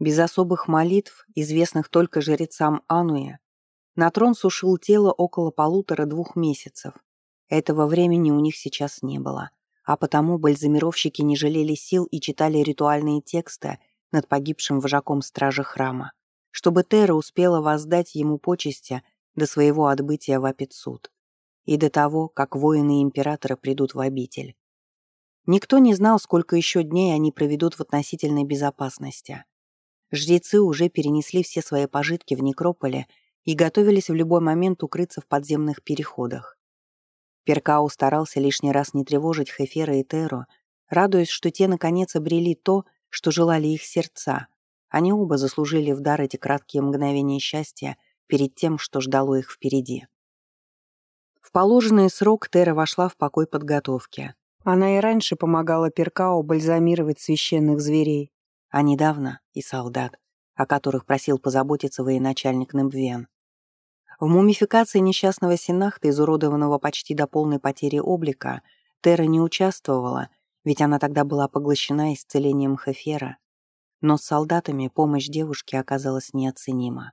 Без особых молитв, известных только жрецам Ануя, на трон сушил тело около полутора-двух месяцев. Этого времени у них сейчас не было, а потому бальзамировщики не жалели сил и читали ритуальные тексты над погибшим вожаком стражи храма, чтобы Тера успела воздать ему почести до своего отбытия в Апицуд и до того, как воины императора придут в обитель. Никто не знал, сколько еще дней они проведут в относительной безопасности. Жрецы уже перенесли все свои пожитки в некрополе и готовились в любой момент укрыться в подземных переходах. Перкау старался лишний раз не тревожить Хефера и Теру, радуясь, что те наконец обрели то, что желали их сердца. Они оба заслужили в дар эти краткие мгновения счастья перед тем, что ждало их впереди. В положенный срок Тера вошла в покой подготовки. Она и раньше помогала Перкао бальзамировать священных зверей, а недавно и солдат, о которых просил позаботиться военачальник Немвен. В мумификации несчастного Синахта, изуродованного почти до полной потери облика, Тера не участвовала, ведь она тогда была поглощена исцелением Хефера. Но с солдатами помощь девушки оказалась неоценима.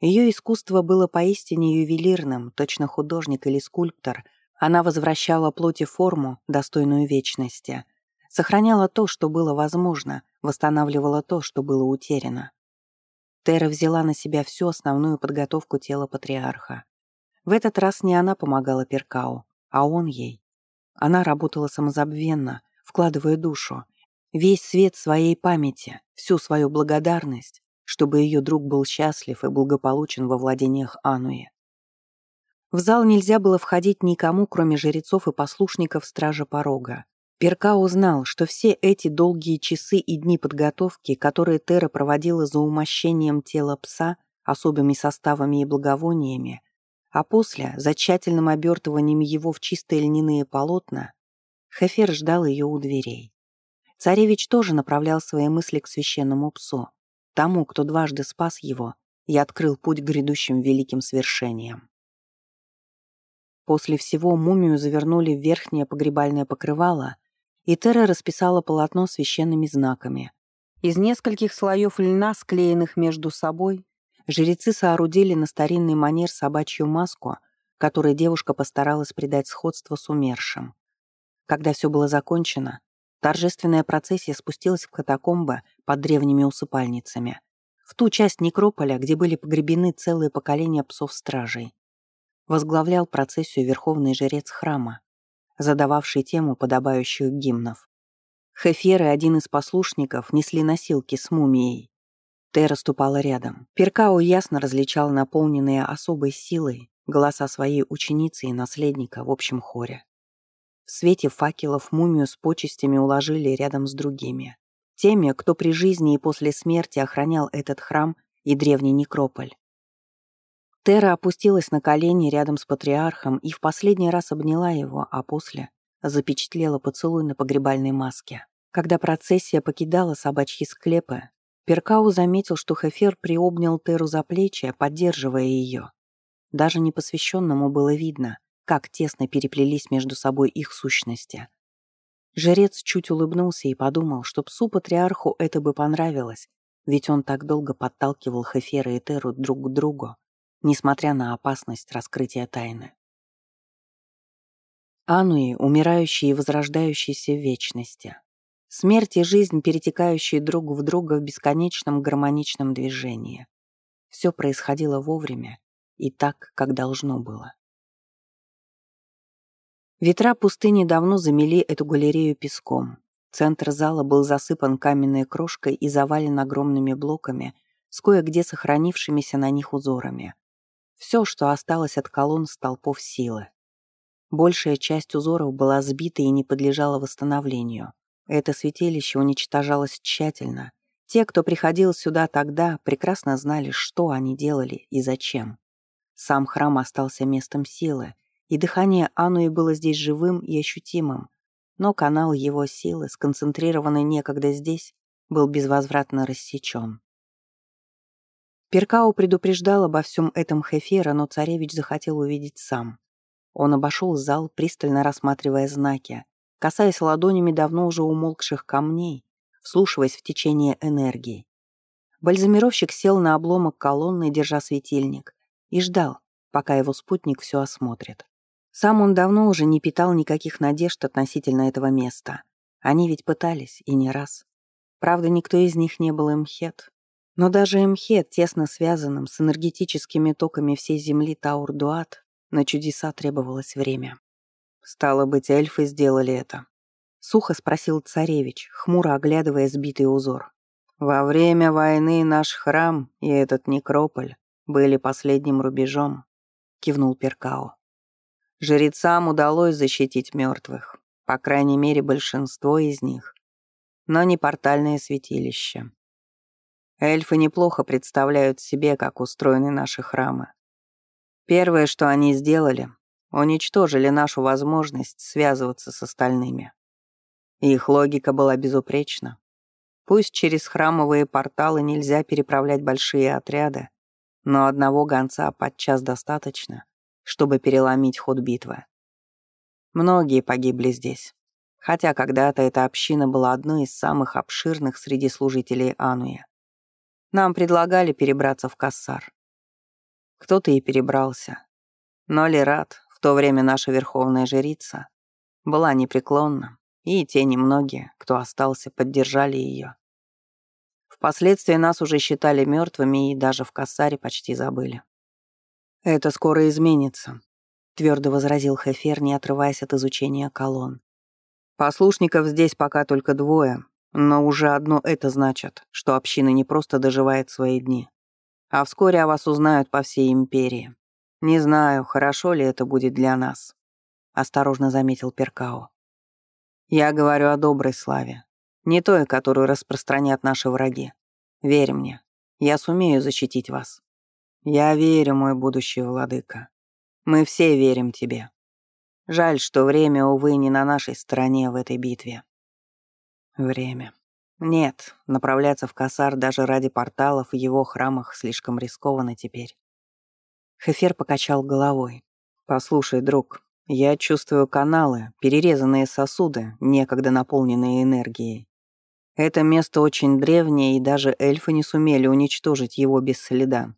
Ее искусство было поистине ювелирным, точно художник или скульптор. Она возвращала плоти форму, достойную вечности. Сохраняла то, что было возможно, восстанавливала то, что было утеряно. Тера взяла на себя всю основную подготовку тела патриарха. В этот раз не она помогала Перкау, а он ей. Она работала самозабвенно, вкладывая душу, весь свет своей памяти, всю свою благодарность, чтобы ее друг был счастлив и благополучен во владениях Ануи. В зал нельзя было входить никому, кроме жрецов и послушников стража порога. Перка узнал, что все эти долгие часы и дни подготовки, которые Тера проводила за умощением тела пса особыми составами и благовониями, а после, за тщательным обертыванием его в чистые льняные полотна, Хефер ждал ее у дверей. Царевич тоже направлял свои мысли к священному псу, тому, кто дважды спас его и открыл путь к грядущим великим свершениям. После всего мумию завернули в верхнее погребальное покрывало и Тера расписала полотно священными знаками. Из нескольких слоев льна, склеенных между собой, жрецы соорудили на старинный манер собачью маску, которой девушка постаралась придать сходство с умершим. Когда все было закончено, торжественная процессия спустилась в катакомбы под древними усыпальницами, в ту часть некрополя, где были погребены целые поколения псов-стражей. Возглавлял процессию верховный жрец храма, задававший тему подобающих гимнов. Хефер и один из послушников несли носилки с мумией. Тера ступала рядом. Перкао ясно различал наполненные особой силой голоса своей ученицы и наследника в общем хоре. В свете факелов мумию с почестями уложили рядом с другими. Теми, кто при жизни и после смерти охранял этот храм и древний некрополь. Тера опустилась на колени рядом с патриархом и в последний раз обняла его, а после запечатлела поцелуй на погребальной маске. Когда процессия покидала собачьи склепы, Перкау заметил, что Хефер приобнял Теру за плечи, поддерживая ее. Даже непосвященному было видно, как тесно переплелись между собой их сущности. Жрец чуть улыбнулся и подумал, что псу-патриарху это бы понравилось, ведь он так долго подталкивал Хефера и Теру друг к другу, несмотря на опасность раскрытия тайны. Ануи, умирающие и возрождающиеся в вечности. Смерть и жизнь, перетекающие друг в друга в бесконечном гармоничном движении. Все происходило вовремя и так, как должно было. Ветра пустыни давно замели эту галерею песком. Центр зала был засыпан каменной крошкой и завален огромными блоками с кое-где сохранившимися на них узорами. Все, что осталось от колонн столпов силы. Большая часть узоров была сбита и не подлежала восстановлению. Это святилище уничтожалось тщательно. Те, кто приходил сюда тогда, прекрасно знали, что они делали и зачем. Сам храм остался местом силы, и дыхание Ануи было здесь живым и ощутимым, но канал его силы, сконцентрированный некогда здесь, был безвозвратно рассечен. Перкау предупреждал обо всем этом Хефера, но царевич захотел увидеть сам. Он обошел зал, пристально рассматривая знаки, касаясь ладонями давно уже умолкших камней, вслушиваясь в течение энергии. Бальзамировщик сел на обломок колонны, держа светильник, и ждал, пока его спутник все осмотрит. Сам он давно уже не питал никаких надежд относительно этого места. Они ведь пытались, и не раз. Правда, никто из них не был Эмхет. Но даже Эмхет, тесно связанным с энергетическими токами всей Земли Таур-Дуат, на чудеса требовалось время. «Стало быть, эльфы сделали это», — сухо спросил царевич, хмуро оглядывая сбитый узор. «Во время войны наш храм и этот некрополь были последним рубежом», — кивнул Перкао. «Жрецам удалось защитить мертвых, по крайней мере, большинство из них, но не портальное святилище. Эльфы неплохо представляют себе, как устроены наши храмы. Первое, что они сделали, уничтожили нашу возможность связываться с остальными. Их логика была безупречна. Пусть через храмовые порталы нельзя переправлять большие отряды, но одного гонца подчас достаточно, чтобы переломить ход битвы. Многие погибли здесь, хотя когда-то эта община была одной из самых обширных среди служителей Ануя. Нам предлагали перебраться в Кассар. Кто-то и перебрался. Но Лерат, в то время наша верховная жрица, была непреклонна, и те немногие, кто остался, поддержали ее. Впоследствии нас уже считали мертвыми и даже в Кассаре почти забыли. «Это скоро изменится», — твердо возразил Хефер, не отрываясь от изучения колонн. «Послушников здесь пока только двое, но уже одно это значит, что община не просто доживает свои дни, а вскоре о вас узнают по всей империи. Не знаю, хорошо ли это будет для нас», — осторожно заметил Перкао. «Я говорю о доброй славе, не той, которую распространят наши враги. Верь мне, я сумею защитить вас. Я верю, мой будущий владыка. Мы все верим тебе. Жаль, что время, увы, не на нашей стороне в этой битве. Время. Нет, направляться в Касар даже ради порталов в его храмах слишком рискованно теперь. Хефер покачал головой. «Послушай, друг, я чувствую каналы, перерезанные сосуды, некогда наполненные энергией. Это место очень древнее, и даже эльфы не сумели уничтожить его без следа.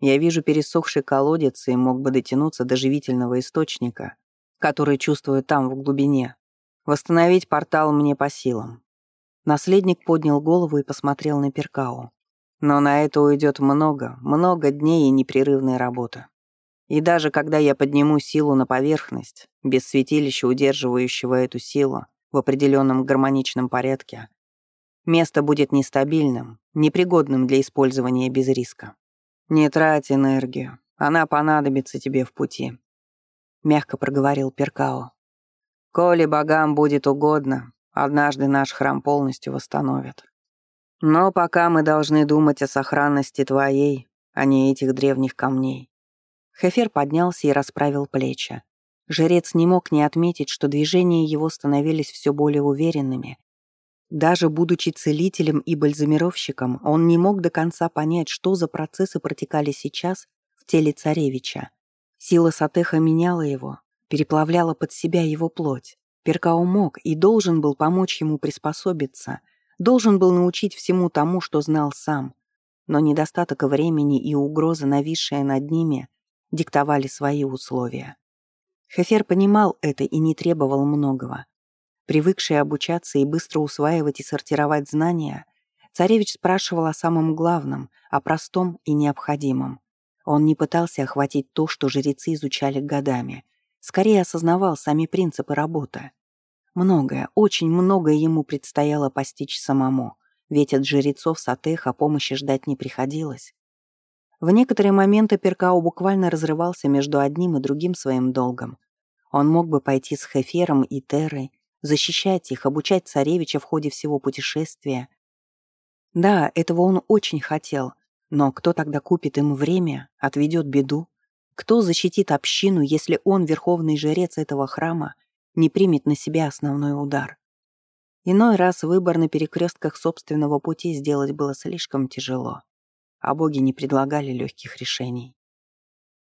Я вижу пересохший колодец и мог бы дотянуться до живительного источника, который чувствую там, в глубине. Восстановить портал мне по силам. Наследник поднял голову и посмотрел на Перкау. Но на это уйдет много, много дней и непрерывной работы. И даже когда я подниму силу на поверхность, без святилища, удерживающего эту силу в определенном гармоничном порядке, Место будет нестабильным, непригодным для использования без риска. Не трать энергию, она понадобится тебе в пути», — мягко проговорил Перкао. «Коли богам будет угодно, однажды наш храм полностью восстановят. Но пока мы должны думать о сохранности твоей, а не этих древних камней». Хефер поднялся и расправил плечи. Жрец не мог не отметить, что движения его становились все более уверенными даже будучи целителем и бальзамировщиком, он не мог до конца понять, что за процессы протекали сейчас в теле царевича. Сила Сатеха меняла его, переплавляла под себя его плоть. Перкао мог и должен был помочь ему приспособиться, должен был научить всему тому, что знал сам. Но недостаток времени и угроза, нависшая над ними, диктовали свои условия. Хефер понимал это и не требовал многого. Привыкший обучаться и быстро усваивать и сортировать знания, царевич спрашивал о самом главном, о простом и необходимом. Он не пытался охватить то, что жрецы изучали годами, скорее осознавал сами принципы работы. Многое, очень многое ему предстояло постичь самому, ведь от жрецов Сатеха помощи ждать не приходилось. В некоторые моменты Перкао буквально разрывался между одним и другим своим долгом. Он мог бы пойти с Хефером и Терой, защищать их, обучать царевича в ходе всего путешествия. Да, этого он очень хотел, но кто тогда купит им время, отведет беду? Кто защитит общину, если он, верховный жрец этого храма, не примет на себя основной удар? Иной раз выбор на перекрестках собственного пути сделать было слишком тяжело, а боги не предлагали легких решений.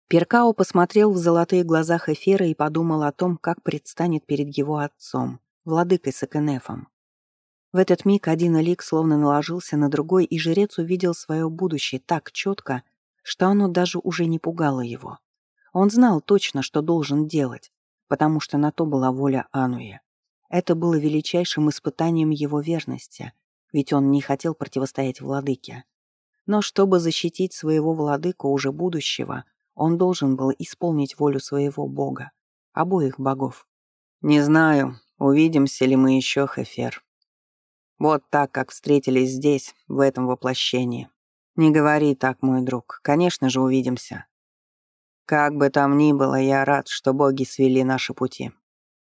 Перкао посмотрел в золотые глаза Хефера и подумал о том, как предстанет перед его отцом владыкой Сакенефом. В этот миг один лик словно наложился на другой, и жрец увидел свое будущее так четко, что оно даже уже не пугало его. Он знал точно, что должен делать, потому что на то была воля Ануя. Это было величайшим испытанием его верности, ведь он не хотел противостоять владыке. Но чтобы защитить своего владыку уже будущего, он должен был исполнить волю своего бога, обоих богов. «Не знаю, увидимся ли мы еще, Хефер», вот так, как встретились здесь, в этом воплощении. Не говори так, мой друг. Конечно же, увидимся. Как бы там ни было, я рад, что боги свели наши пути.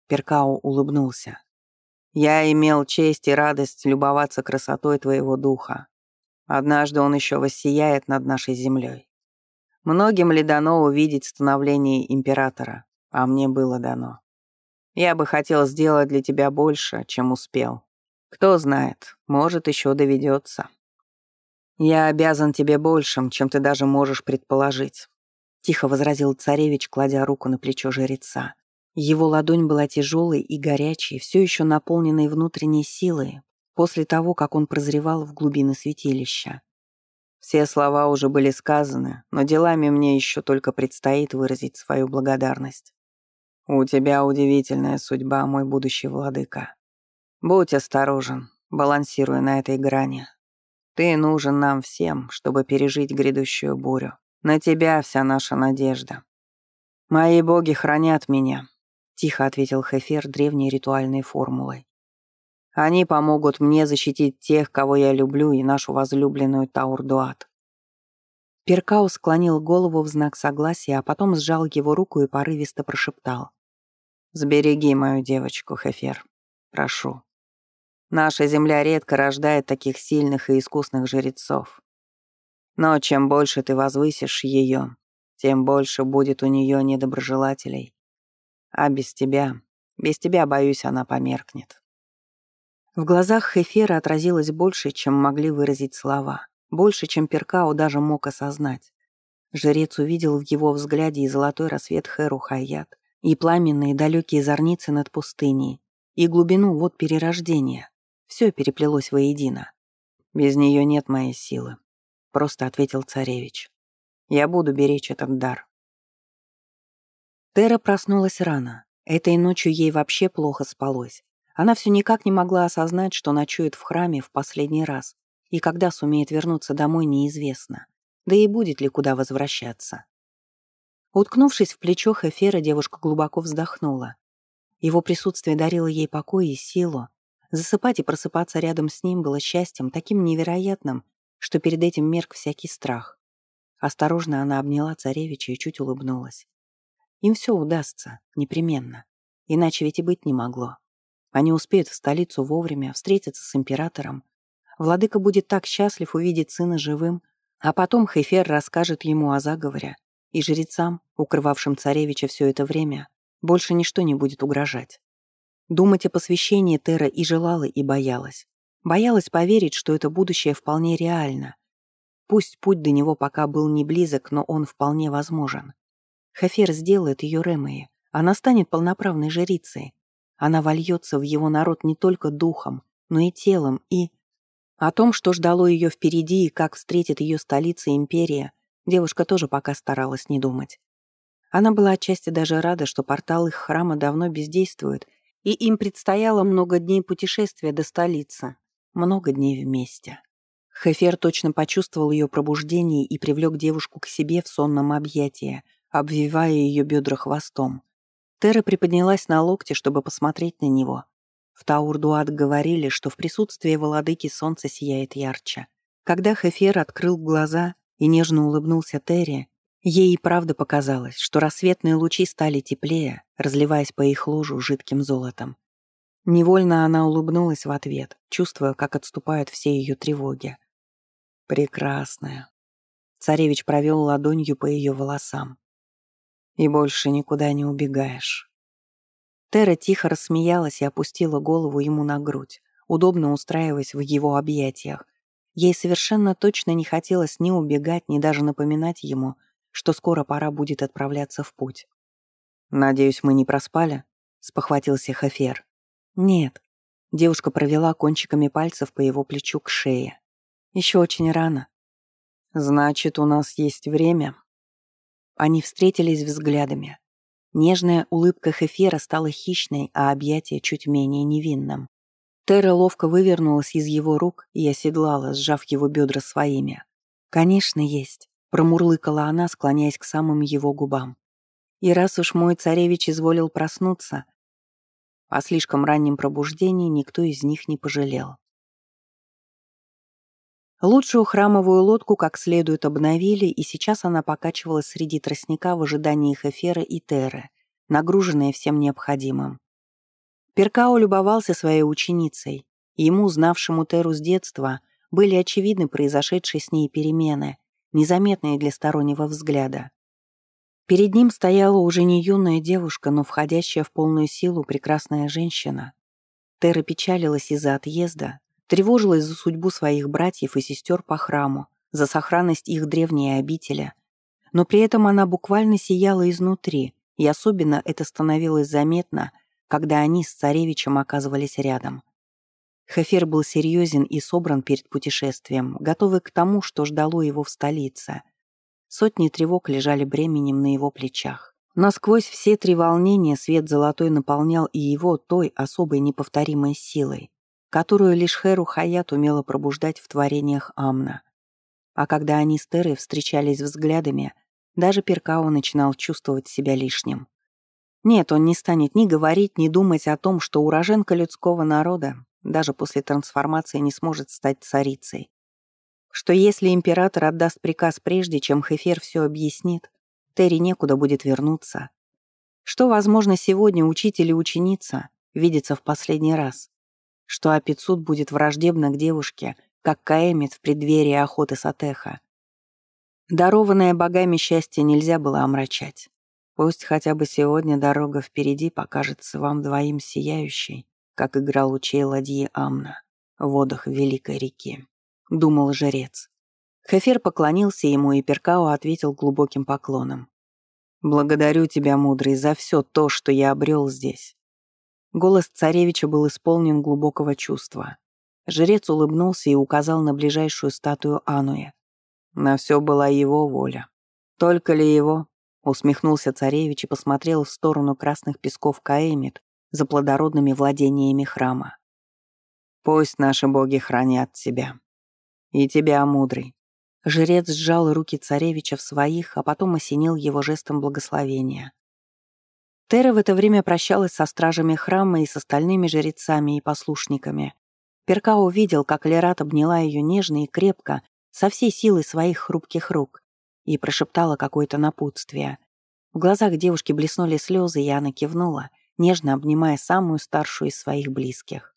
Перкао улыбнулся. Я имел честь и радость любоваться красотой твоего духа. Однажды он еще воссияет над нашей землей. Многим ли дано увидеть становление императора, а мне было дано. Я бы хотел сделать для тебя больше, чем успел. Кто знает, может, еще доведется. Я обязан тебе большим, чем ты даже можешь предположить. Тихо возразил царевич, кладя руку на плечо жреца. Его ладонь была тяжелой и горячей, все еще наполненной внутренней силой, после того, как он прозревал в глубины святилища. Все слова уже были сказаны, но делами мне еще только предстоит выразить свою благодарность. У тебя удивительная судьба, мой будущий владыка. Будь осторожен, балансируя на этой грани. Ты нужен нам всем, чтобы пережить грядущую бурю. На тебя вся наша надежда. Мои боги хранят меня, тихо ответил Хефер древней ритуальной формулой. Они помогут мне защитить тех, кого я люблю, и нашу возлюбленную Таурдуат. Перкау склонил голову в знак согласия, а потом сжал его руку и порывисто прошептал. «Сбереги мою девочку, Хефер. Прошу». Наша земля редко рождает таких сильных и искусных жрецов. Но чем больше ты возвысишь ее, тем больше будет у нее недоброжелателей. А без тебя, без тебя, боюсь, она померкнет. В глазах Хефера отразилось больше, чем могли выразить слова, больше, чем Перкао даже мог осознать. Жрец увидел в его взгляде и золотой рассвет Херу Хаят, и пламенные далекие зорницы над пустыней, и глубину вот перерождения. Все переплелось воедино. «Без нее нет моей силы», — просто ответил царевич. «Я буду беречь этот дар». Тера проснулась рано. Этой ночью ей вообще плохо спалось. Она все никак не могла осознать, что ночует в храме в последний раз, и когда сумеет вернуться домой, неизвестно. Да и будет ли куда возвращаться. Уткнувшись в плечо Хефера, девушка глубоко вздохнула. Его присутствие дарило ей покой и силу, Засыпать и просыпаться рядом с ним было счастьем таким невероятным, что перед этим мерк всякий страх. Осторожно она обняла царевича и чуть улыбнулась. Им все удастся, непременно. Иначе ведь и быть не могло. Они успеют в столицу вовремя, встретиться с императором. Владыка будет так счастлив увидеть сына живым, а потом Хефер расскажет ему о заговоре, и жрецам, укрывавшим царевича все это время, больше ничто не будет угрожать. Думать о посвящении Тера и желала, и боялась. Боялась поверить, что это будущее вполне реально. Пусть путь до него пока был не близок, но он вполне возможен. Хафер сделает ее Ремеи. Она станет полноправной жрицей. Она вольется в его народ не только духом, но и телом, и... О том, что ждало ее впереди и как встретит ее столица империя, девушка тоже пока старалась не думать. Она была отчасти даже рада, что портал их храма давно бездействует — и им предстояло много дней путешествия до столицы, много дней вместе. Хефер точно почувствовал ее пробуждение и привлек девушку к себе в сонном объятии, обвивая ее бедра хвостом. Тера приподнялась на локте, чтобы посмотреть на него. В Таурдуат говорили, что в присутствии владыки солнце сияет ярче. Когда Хефер открыл глаза и нежно улыбнулся Терри, Ей и правда показалось, что рассветные лучи стали теплее, разливаясь по их ложу жидким золотом. Невольно она улыбнулась в ответ, чувствуя, как отступают все ее тревоги. «Прекрасная». Царевич провел ладонью по ее волосам. «И больше никуда не убегаешь». Тера тихо рассмеялась и опустила голову ему на грудь, удобно устраиваясь в его объятиях. Ей совершенно точно не хотелось ни убегать, ни даже напоминать ему — что скоро пора будет отправляться в путь. «Надеюсь, мы не проспали?» — спохватился Хафер. «Нет». Девушка провела кончиками пальцев по его плечу к шее. Еще очень рано. Значит, у нас есть время. Они встретились взглядами. Нежная улыбка Хефера стала хищной, а объятие чуть менее невинным. Терра ловко вывернулась из его рук и оседлала, сжав его бедра своими. «Конечно, есть», — промурлыкала она, склоняясь к самым его губам. «И раз уж мой царевич изволил проснуться, о слишком раннем пробуждении никто из них не пожалел. Лучшую храмовую лодку как следует обновили, и сейчас она покачивалась среди тростника в ожидании Хефера и Теры, нагруженная всем необходимым. Перкао любовался своей ученицей. Ему, знавшему Теру с детства, были очевидны произошедшие с ней перемены, незаметные для стороннего взгляда. Перед ним стояла уже не юная девушка, но входящая в полную силу прекрасная женщина. Тера печалилась из-за отъезда, тревожилась за судьбу своих братьев и сестер по храму, за сохранность их древней обители. Но при этом она буквально сияла изнутри, и особенно это становилось заметно, когда они с царевичем оказывались рядом. Хефер был серьезен и собран перед путешествием, готовый к тому, что ждало его в столице. Сотни тревог лежали бременем на его плечах. Насквозь все три волнения свет золотой наполнял и его той особой неповторимой силой, которую лишь Херу Хаят умела пробуждать в творениях Амна. А когда они с Терой встречались взглядами, даже Перкао начинал чувствовать себя лишним. Нет, он не станет ни говорить, ни думать о том, что уроженка людского народа даже после трансформации не сможет стать царицей. Что если император отдаст приказ прежде, чем Хефер все объяснит, Терри некуда будет вернуться. Что, возможно, сегодня учитель и ученица видятся в последний раз что Апицуд будет враждебна к девушке, как Каэмит в преддверии охоты Сатеха. Дарованное богами счастье нельзя было омрачать. Пусть хотя бы сегодня дорога впереди покажется вам двоим сияющей, как игра лучей ладьи Амна в водах Великой реки, — думал жрец. Хефер поклонился ему, и Перкао ответил глубоким поклоном. «Благодарю тебя, мудрый, за все то, что я обрел здесь. Голос царевича был исполнен глубокого чувства. Жрец улыбнулся и указал на ближайшую статую Ануя. На все была его воля. Только ли его? Усмехнулся царевич и посмотрел в сторону красных песков Каэмит за плодородными владениями храма. «Пусть наши боги хранят тебя. И тебя, мудрый». Жрец сжал руки царевича в своих, а потом осенил его жестом благословения. Тера в это время прощалась со стражами храма и с остальными жрецами и послушниками. Перка увидел, как Лерат обняла ее нежно и крепко, со всей силой своих хрупких рук, и прошептала какое-то напутствие. В глазах девушки блеснули слезы, и она кивнула, нежно обнимая самую старшую из своих близких.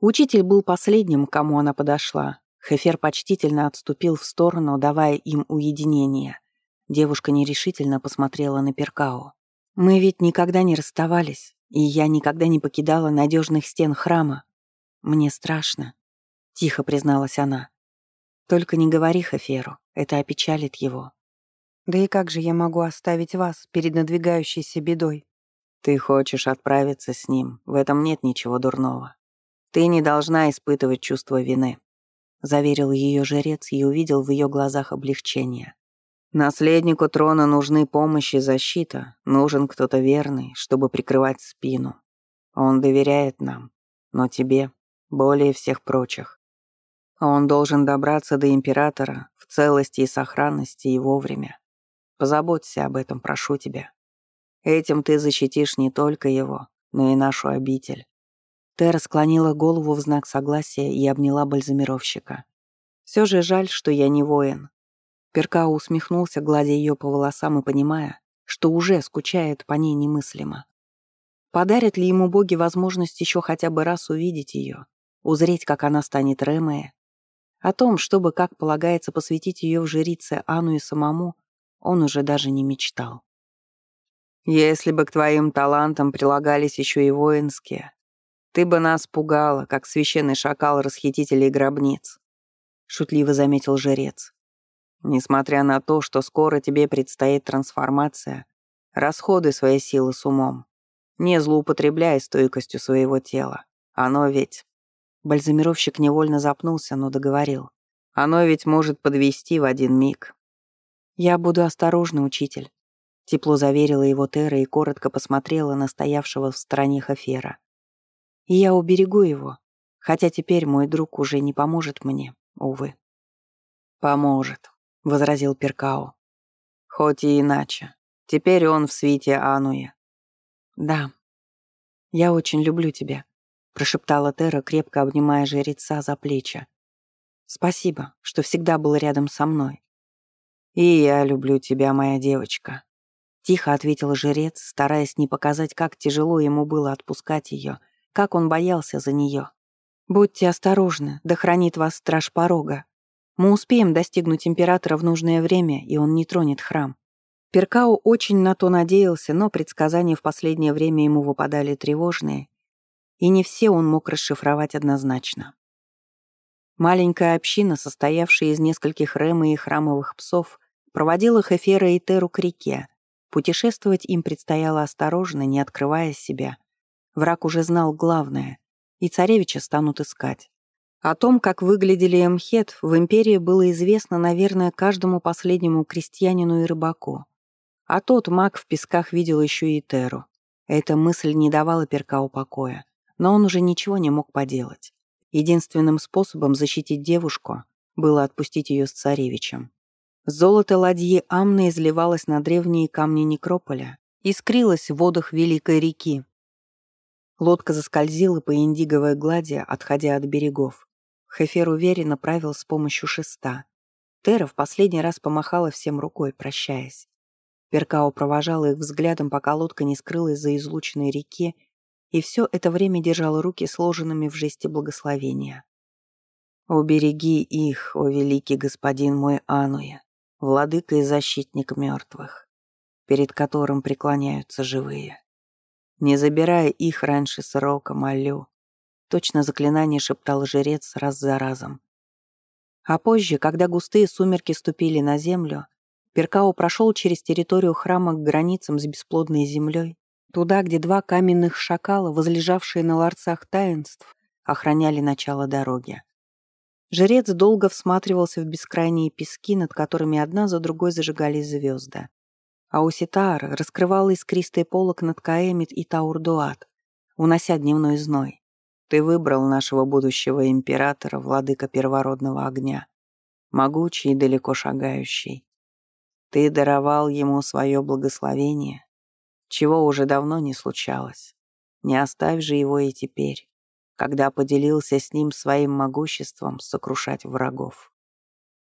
Учитель был последним, к кому она подошла. Хефер почтительно отступил в сторону, давая им уединение. Девушка нерешительно посмотрела на Перкао. Мы ведь никогда не расставались, и я никогда не покидала надежных стен храма. Мне страшно, — тихо призналась она. Только не говори Хаферу, это опечалит его. Да и как же я могу оставить вас перед надвигающейся бедой? Ты хочешь отправиться с ним, в этом нет ничего дурного. Ты не должна испытывать чувство вины, — заверил ее жрец и увидел в ее глазах облегчение. Наследнику трона нужны помощь и защита, нужен кто-то верный, чтобы прикрывать спину. Он доверяет нам, но тебе более всех прочих. Он должен добраться до императора в целости и сохранности и вовремя. Позаботься об этом, прошу тебя. Этим ты защитишь не только его, но и нашу обитель. Тера склонила голову в знак согласия и обняла бальзамировщика. Все же жаль, что я не воин, Перкао усмехнулся, гладя ее по волосам и понимая, что уже скучает по ней немыслимо. Подарят ли ему боги возможность еще хотя бы раз увидеть ее, узреть, как она станет Ремея? О том, чтобы, как полагается, посвятить ее в жрице Ану и самому, он уже даже не мечтал. «Если бы к твоим талантам прилагались еще и воинские, ты бы нас пугала, как священный шакал расхитителей гробниц», — шутливо заметил жрец. Несмотря на то, что скоро тебе предстоит трансформация, расходы свои силы с умом. Не злоупотребляй стойкостью своего тела. Оно ведь...» Бальзамировщик невольно запнулся, но договорил. «Оно ведь может подвести в один миг». «Я буду осторожна, учитель», — тепло заверила его Тера и коротко посмотрела на стоявшего в стороне Хафера. «И я уберегу его, хотя теперь мой друг уже не поможет мне, увы». «Поможет», — возразил Перкао. «Хоть и иначе. Теперь он в свите Ануя». «Да. Я очень люблю тебя», — прошептала Тера, крепко обнимая жреца за плечи. «Спасибо, что всегда был рядом со мной». «И я люблю тебя, моя девочка», — тихо ответил жрец, стараясь не показать, как тяжело ему было отпускать ее, как он боялся за нее. «Будьте осторожны, да хранит вас страж порога. Мы успеем достигнуть императора в нужное время, и он не тронет храм». Перкау очень на то надеялся, но предсказания в последнее время ему выпадали тревожные, и не все он мог расшифровать однозначно. Маленькая община, состоявшая из нескольких рэма и храмовых псов, проводила Хефера и Теру к реке. Путешествовать им предстояло осторожно, не открывая себя. Враг уже знал главное, и царевича станут искать. О том, как выглядели Эмхет, в империи было известно, наверное, каждому последнему крестьянину и рыбаку. А тот маг в песках видел еще и Теру. Эта мысль не давала Перкау покоя, но он уже ничего не мог поделать. Единственным способом защитить девушку было отпустить ее с царевичем. Золото ладьи Амны изливалось на древние камни некрополя, искрилось в водах Великой реки. Лодка заскользила по индиговой глади, отходя от берегов. Хефер уверенно правил с помощью шеста. Тера в последний раз помахала всем рукой, прощаясь. Перкао провожал их взглядом, пока лодка не скрылась за излученной реки, и все это время держал руки сложенными в жесте благословения. «Убереги их, о великий господин мой Ануя, владыка и защитник мертвых, перед которым преклоняются живые. Не забирая их раньше срока, молю, Точно заклинание шептал жрец раз за разом. А позже, когда густые сумерки ступили на землю, Перкао прошел через территорию храма к границам с бесплодной землей, туда, где два каменных шакала, возлежавшие на ларцах таинств, охраняли начало дороги. Жрец долго всматривался в бескрайние пески, над которыми одна за другой зажигались звезды. А Уситаар раскрывал искристый полок над Каэмит и Таурдуат, унося дневной зной. Ты выбрал нашего будущего императора, владыка первородного огня, могучий и далеко шагающий. Ты даровал ему свое благословение, чего уже давно не случалось. Не оставь же его и теперь, когда поделился с ним своим могуществом сокрушать врагов.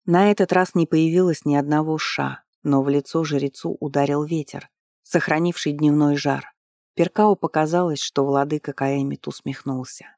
На этот раз не появилось ни одного ша, но в лицо жрецу ударил ветер, сохранивший дневной жар. Перкау показалось, что владыка Каэмит усмехнулся.